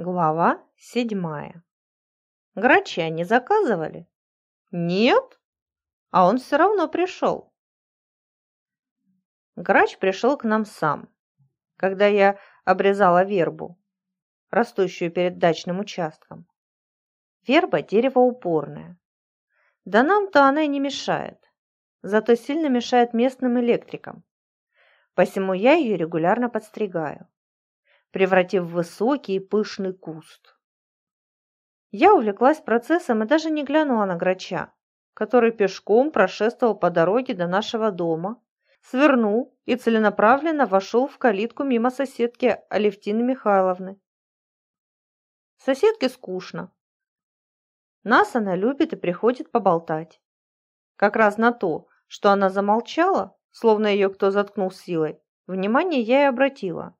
Глава седьмая. Грача не заказывали? Нет? А он все равно пришел. Грач пришел к нам сам, когда я обрезала вербу, растущую перед дачным участком. Верба – дерево упорное. Да нам-то она и не мешает, зато сильно мешает местным электрикам. Посему я ее регулярно подстригаю превратив в высокий и пышный куст. Я увлеклась процессом и даже не глянула на грача, который пешком прошествовал по дороге до нашего дома, свернул и целенаправленно вошел в калитку мимо соседки Алевтины Михайловны. Соседке скучно. Нас она любит и приходит поболтать. Как раз на то, что она замолчала, словно ее кто заткнул силой, внимание я и обратила.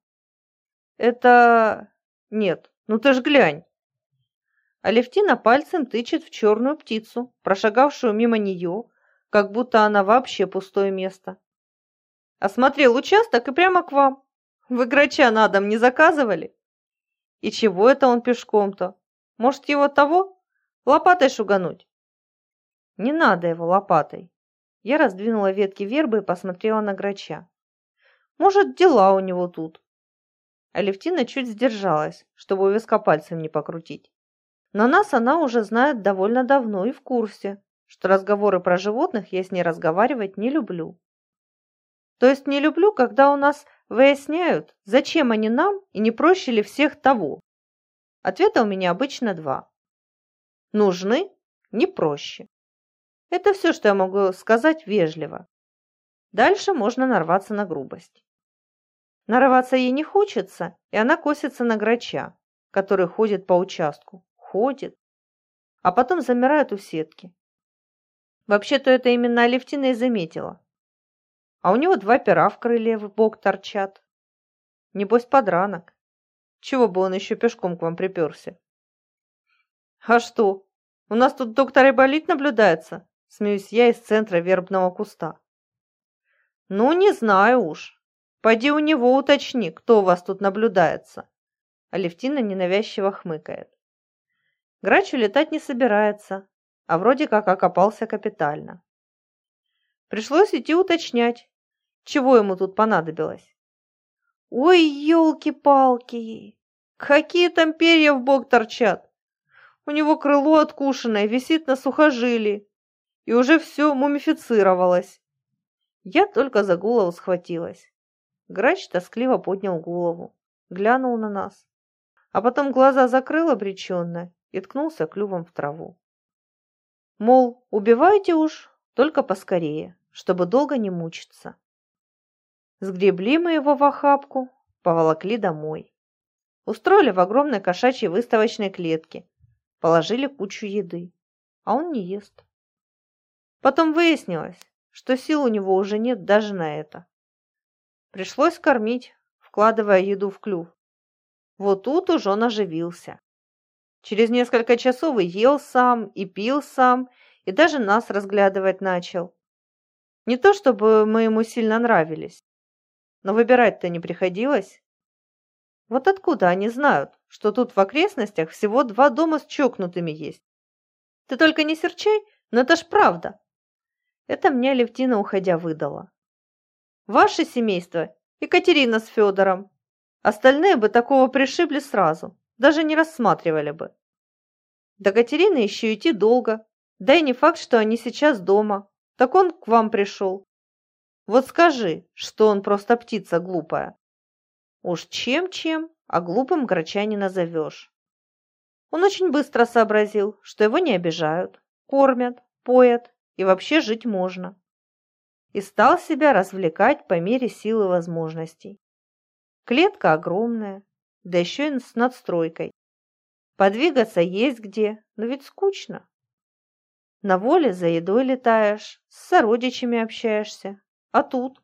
Это... Нет, ну ты ж глянь. Алевтина пальцем тычет в черную птицу, прошагавшую мимо нее, как будто она вообще пустое место. Осмотрел участок и прямо к вам. Вы грача на дом не заказывали? И чего это он пешком-то? Может, его того? Лопатой шугануть? Не надо его лопатой. Я раздвинула ветки вербы и посмотрела на грача. Может, дела у него тут. Алевтина чуть сдержалась, чтобы у виска пальцем не покрутить. Но нас она уже знает довольно давно и в курсе, что разговоры про животных я с ней разговаривать не люблю. То есть не люблю, когда у нас выясняют, зачем они нам и не проще ли всех того. Ответа у меня обычно два. Нужны, не проще. Это все, что я могу сказать вежливо. Дальше можно нарваться на грубость. Нарываться ей не хочется, и она косится на грача, который ходит по участку. Ходит. А потом замирает у сетки. Вообще-то это именно Алевтина и заметила. А у него два пера в крыле в бок торчат. Небось, подранок. Чего бы он еще пешком к вам приперся? А что, у нас тут доктор Айболит наблюдается? Смеюсь я из центра вербного куста. Ну, не знаю уж. Пойди у него уточни, кто у вас тут наблюдается. Алевтина ненавязчиво хмыкает. Грач улетать не собирается, а вроде как окопался капитально. Пришлось идти уточнять, чего ему тут понадобилось. Ой, елки-палки! Какие там перья в бок торчат! У него крыло откушенное, висит на сухожилии, и уже все мумифицировалось. Я только за голову схватилась. Грач тоскливо поднял голову, глянул на нас, а потом глаза закрыл обреченно и ткнулся клювом в траву. Мол, убивайте уж, только поскорее, чтобы долго не мучиться. Сгребли мы его в охапку, поволокли домой. Устроили в огромной кошачьей выставочной клетке, положили кучу еды, а он не ест. Потом выяснилось, что сил у него уже нет даже на это. Пришлось кормить, вкладывая еду в клюв. Вот тут уж он оживился. Через несколько часов и ел сам, и пил сам, и даже нас разглядывать начал. Не то чтобы мы ему сильно нравились, но выбирать-то не приходилось. Вот откуда они знают, что тут в окрестностях всего два дома с чокнутыми есть? Ты только не серчай, но это ж правда. Это мне Левтина, уходя, выдала. Ваше семейство – Екатерина с Федором. Остальные бы такого пришибли сразу, даже не рассматривали бы. До Катерины еще идти долго, да и не факт, что они сейчас дома. Так он к вам пришел. Вот скажи, что он просто птица глупая. Уж чем-чем, а глупым грача не назовешь. Он очень быстро сообразил, что его не обижают, кормят, поят и вообще жить можно и стал себя развлекать по мере сил и возможностей. Клетка огромная, да еще и с надстройкой. Подвигаться есть где, но ведь скучно. На воле за едой летаешь, с сородичами общаешься, а тут?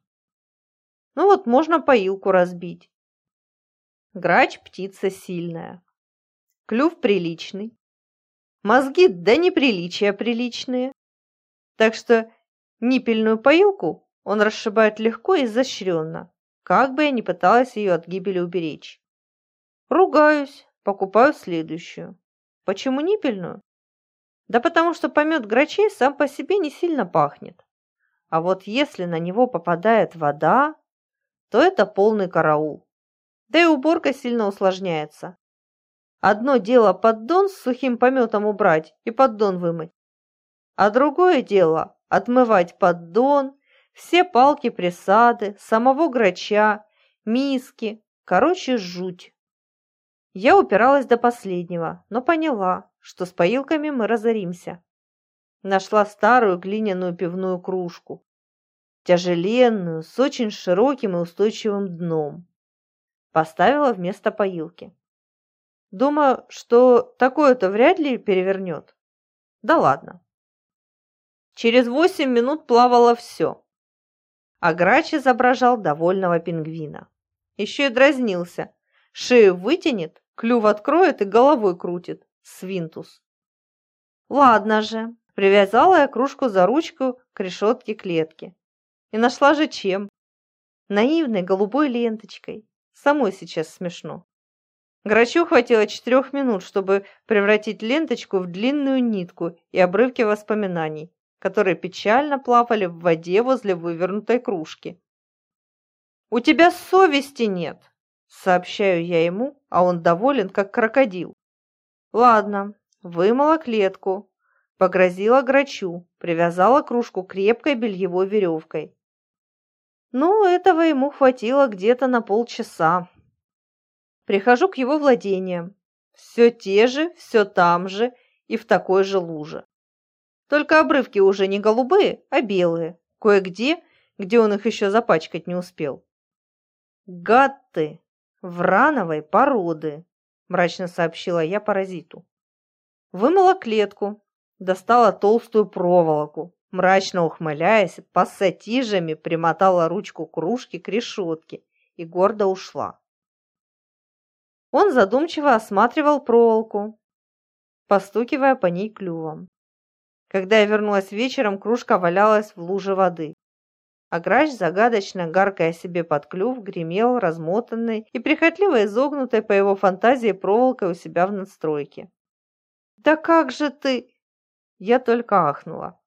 Ну вот можно поилку разбить. Грач птица сильная, клюв приличный, мозги да неприличия приличные. Так что Ниппельную поилку он расшибает легко и изощренно, как бы я ни пыталась ее от гибели уберечь. Ругаюсь, покупаю следующую. Почему ниппельную? Да потому что помет грачей сам по себе не сильно пахнет. А вот если на него попадает вода, то это полный караул. Да и уборка сильно усложняется. Одно дело поддон с сухим пометом убрать и поддон вымыть. А другое дело отмывать поддон, все палки-присады, самого грача, миски. Короче, жуть. Я упиралась до последнего, но поняла, что с поилками мы разоримся. Нашла старую глиняную пивную кружку. Тяжеленную, с очень широким и устойчивым дном. Поставила вместо поилки. Думаю, что такое-то вряд ли перевернет. Да ладно. Через восемь минут плавало все. А грач изображал довольного пингвина. Еще и дразнился. Шею вытянет, клюв откроет и головой крутит. Свинтус. Ладно же, привязала я кружку за ручку к решетке клетки. И нашла же чем. Наивной голубой ленточкой. Самой сейчас смешно. Грачу хватило четырех минут, чтобы превратить ленточку в длинную нитку и обрывки воспоминаний, которые печально плавали в воде возле вывернутой кружки. «У тебя совести нет!» – сообщаю я ему, а он доволен, как крокодил. «Ладно, вымыла клетку, погрозила грачу, привязала кружку крепкой бельевой веревкой. Ну, этого ему хватило где-то на полчаса. Прихожу к его владениям. Все те же, все там же и в такой же луже. Только обрывки уже не голубые, а белые. Кое-где, где он их еще запачкать не успел. «Гад ты! Врановой породы!» – мрачно сообщила я паразиту. Вымыла клетку, достала толстую проволоку, мрачно ухмыляясь, пассатижами примотала ручку кружки к решетке и гордо ушла. Он задумчиво осматривал проволоку, постукивая по ней клювом. Когда я вернулась вечером, кружка валялась в луже воды. А грач, загадочно гаркая себе под клюв, гремел размотанной и прихотливо изогнутой по его фантазии проволокой у себя в надстройке. «Да как же ты!» Я только ахнула.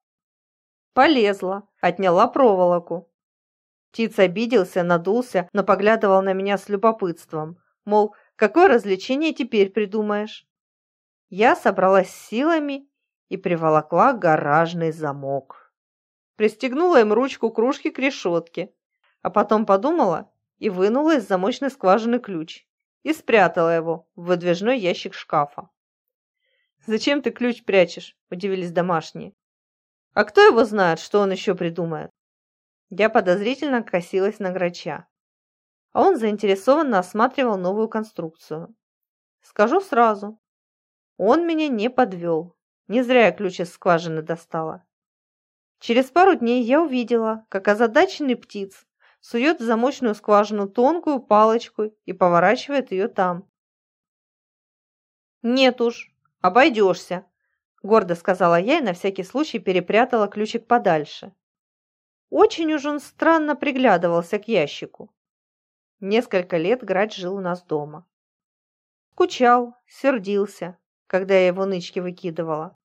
Полезла, отняла проволоку. Птиц обиделся, надулся, но поглядывал на меня с любопытством, мол, Какое развлечение теперь придумаешь? Я собралась силами и приволокла гаражный замок. Пристегнула им ручку кружки к решетке, а потом подумала и вынула из замочной скважины ключ и спрятала его в выдвижной ящик шкафа. «Зачем ты ключ прячешь?» – удивились домашние. «А кто его знает, что он еще придумает?» Я подозрительно косилась на грача а он заинтересованно осматривал новую конструкцию. Скажу сразу, он меня не подвел. Не зря я ключ из скважины достала. Через пару дней я увидела, как озадаченный птиц сует в замочную скважину тонкую палочку и поворачивает ее там. «Нет уж, обойдешься», – гордо сказала я и на всякий случай перепрятала ключик подальше. Очень уж он странно приглядывался к ящику. Несколько лет Грач жил у нас дома. Скучал, сердился, когда я его нычки выкидывала.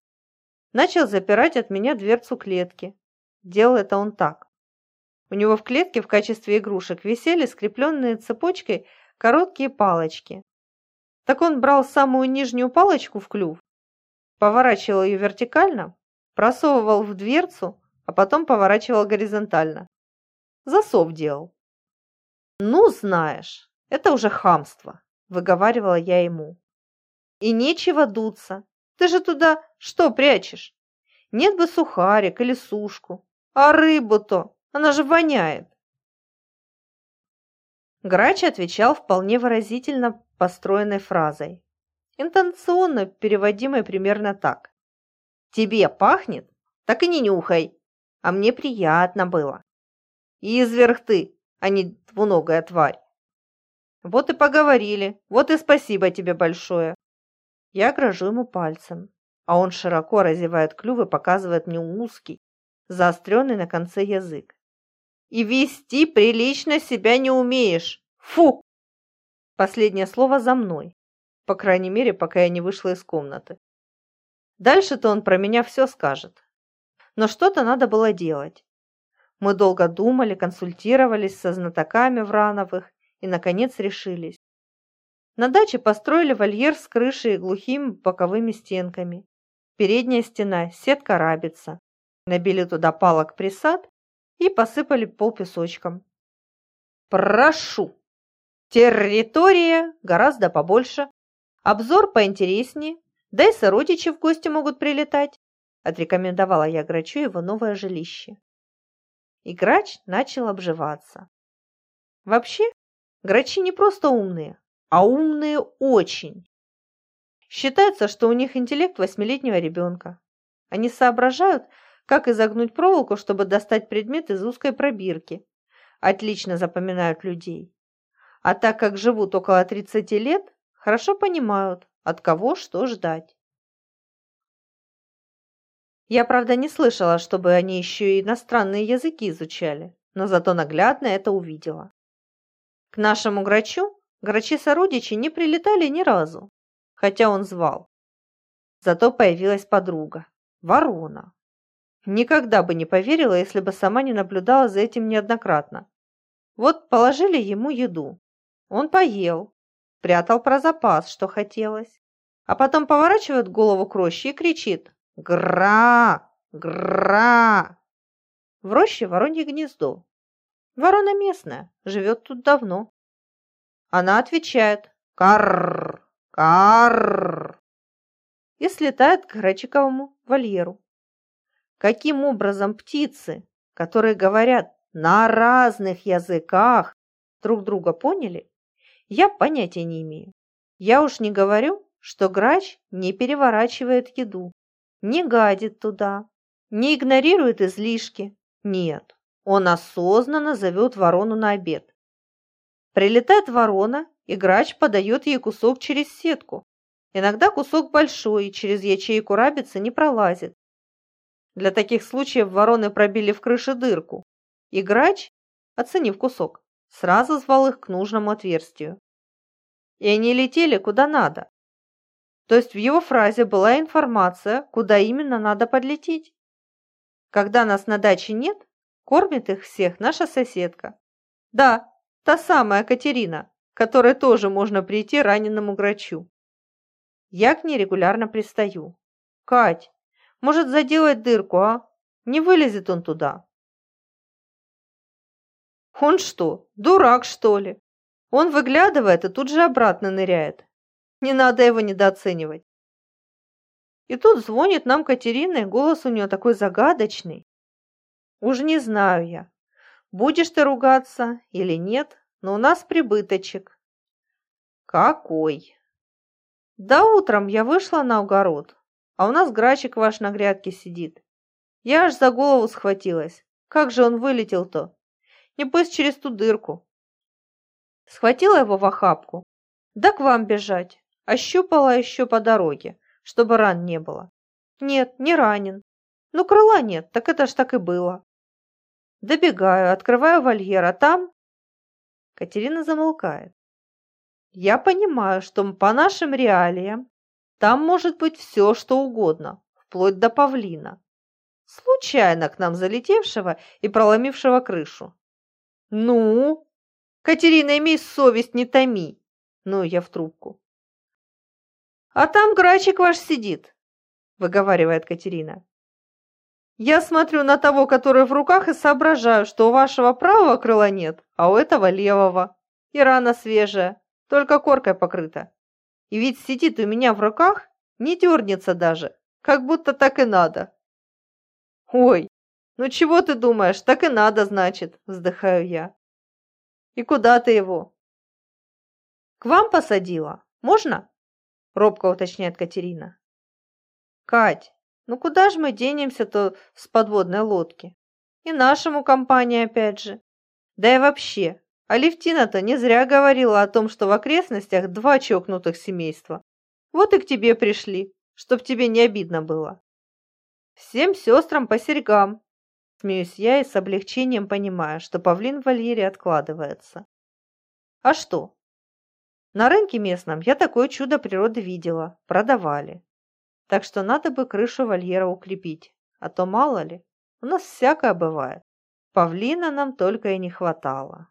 Начал запирать от меня дверцу клетки. Делал это он так. У него в клетке в качестве игрушек висели скрепленные цепочкой короткие палочки. Так он брал самую нижнюю палочку в клюв, поворачивал ее вертикально, просовывал в дверцу, а потом поворачивал горизонтально. Засов делал. «Ну, знаешь, это уже хамство», – выговаривала я ему. «И нечего дуться. Ты же туда что прячешь? Нет бы сухарик или сушку. А рыбу-то, она же воняет». Грач отвечал вполне выразительно построенной фразой, интонационно переводимой примерно так. «Тебе пахнет? Так и не нюхай, а мне приятно было. Изверг ты, а не двуногая тварь. Вот и поговорили, вот и спасибо тебе большое. Я грожу ему пальцем, а он широко разевает клюв и показывает мне узкий, заостренный на конце язык. И вести прилично себя не умеешь. Фу! Последнее слово за мной. по крайней мере, пока я не вышла из комнаты. Дальше-то он про меня все скажет. Но что-то надо было делать. Мы долго думали, консультировались со знатоками Врановых и, наконец, решились. На даче построили вольер с крышей и глухими боковыми стенками. Передняя стена, сетка рабица. Набили туда палок присад и посыпали пол песочком. Прошу! Территория гораздо побольше, обзор поинтереснее, да и сородичи в гости могут прилетать, отрекомендовала я Грачу его новое жилище. И Грач начал обживаться. Вообще, грачи не просто умные, а умные очень. Считается, что у них интеллект восьмилетнего ребенка. Они соображают, как изогнуть проволоку, чтобы достать предмет из узкой пробирки. Отлично запоминают людей. А так как живут около 30 лет, хорошо понимают, от кого что ждать. Я, правда, не слышала, чтобы они еще и иностранные языки изучали, но зато наглядно это увидела. К нашему грачу грачи-сородичи не прилетали ни разу, хотя он звал. Зато появилась подруга, ворона. Никогда бы не поверила, если бы сама не наблюдала за этим неоднократно. Вот положили ему еду. Он поел, прятал про запас, что хотелось. А потом поворачивает голову к роще и кричит «Гра! Гра!» В роще воронье гнездо. Ворона местная, живет тут давно. Она отвечает «Карр! Карр!» и слетает к Грачиковому вольеру. Каким образом птицы, которые говорят на разных языках, друг друга поняли, я понятия не имею. Я уж не говорю, что грач не переворачивает еду, не гадит туда, не игнорирует излишки. Нет, он осознанно зовет ворону на обед. Прилетает ворона, и грач подает ей кусок через сетку. Иногда кусок большой, и через ячейку рабицы не пролазит. Для таких случаев вороны пробили в крыше дырку, и грач, оценив кусок, сразу звал их к нужному отверстию. И они летели куда надо. То есть в его фразе была информация, куда именно надо подлететь. Когда нас на даче нет, кормит их всех наша соседка. Да, та самая Катерина, которой тоже можно прийти раненому грачу. Я к ней регулярно пристаю. «Кать, может, заделать дырку, а? Не вылезет он туда». Он что, дурак, что ли? Он выглядывает и тут же обратно ныряет. Не надо его недооценивать. И тут звонит нам Катерина, и голос у нее такой загадочный. Уж не знаю я, будешь ты ругаться или нет, но у нас прибыточек. Какой? Да утром я вышла на огород, а у нас грачик ваш на грядке сидит. Я аж за голову схватилась. Как же он вылетел-то? Небось, через ту дырку. Схватила его в охапку. Да к вам бежать. Ощупала еще по дороге, чтобы ран не было. Нет, не ранен. Ну, крыла нет, так это ж так и было. Добегаю, открываю вольер, а там... Катерина замолкает. Я понимаю, что по нашим реалиям там может быть все, что угодно, вплоть до павлина, случайно к нам залетевшего и проломившего крышу. «Ну? Катерина, имей совесть, не томи!» Ну, я в трубку. «А там грачик ваш сидит», – выговаривает Катерина. «Я смотрю на того, который в руках, и соображаю, что у вашего правого крыла нет, а у этого левого. И рана свежая, только коркой покрыта. И ведь сидит у меня в руках, не дернется даже, как будто так и надо». «Ой, «Ну чего ты думаешь? Так и надо, значит», – вздыхаю я. «И куда ты его?» «К вам посадила. Можно?» – робко уточняет Катерина. «Кать, ну куда же мы денемся-то с подводной лодки? И нашему компании опять же. Да и вообще, Алевтина-то не зря говорила о том, что в окрестностях два чокнутых семейства. Вот и к тебе пришли, чтоб тебе не обидно было. Всем сестрам по серьгам, Смеюсь я и с облегчением понимаю, что павлин в вольере откладывается. А что? На рынке местном я такое чудо природы видела, продавали. Так что надо бы крышу вольера укрепить, а то мало ли, у нас всякое бывает. Павлина нам только и не хватало.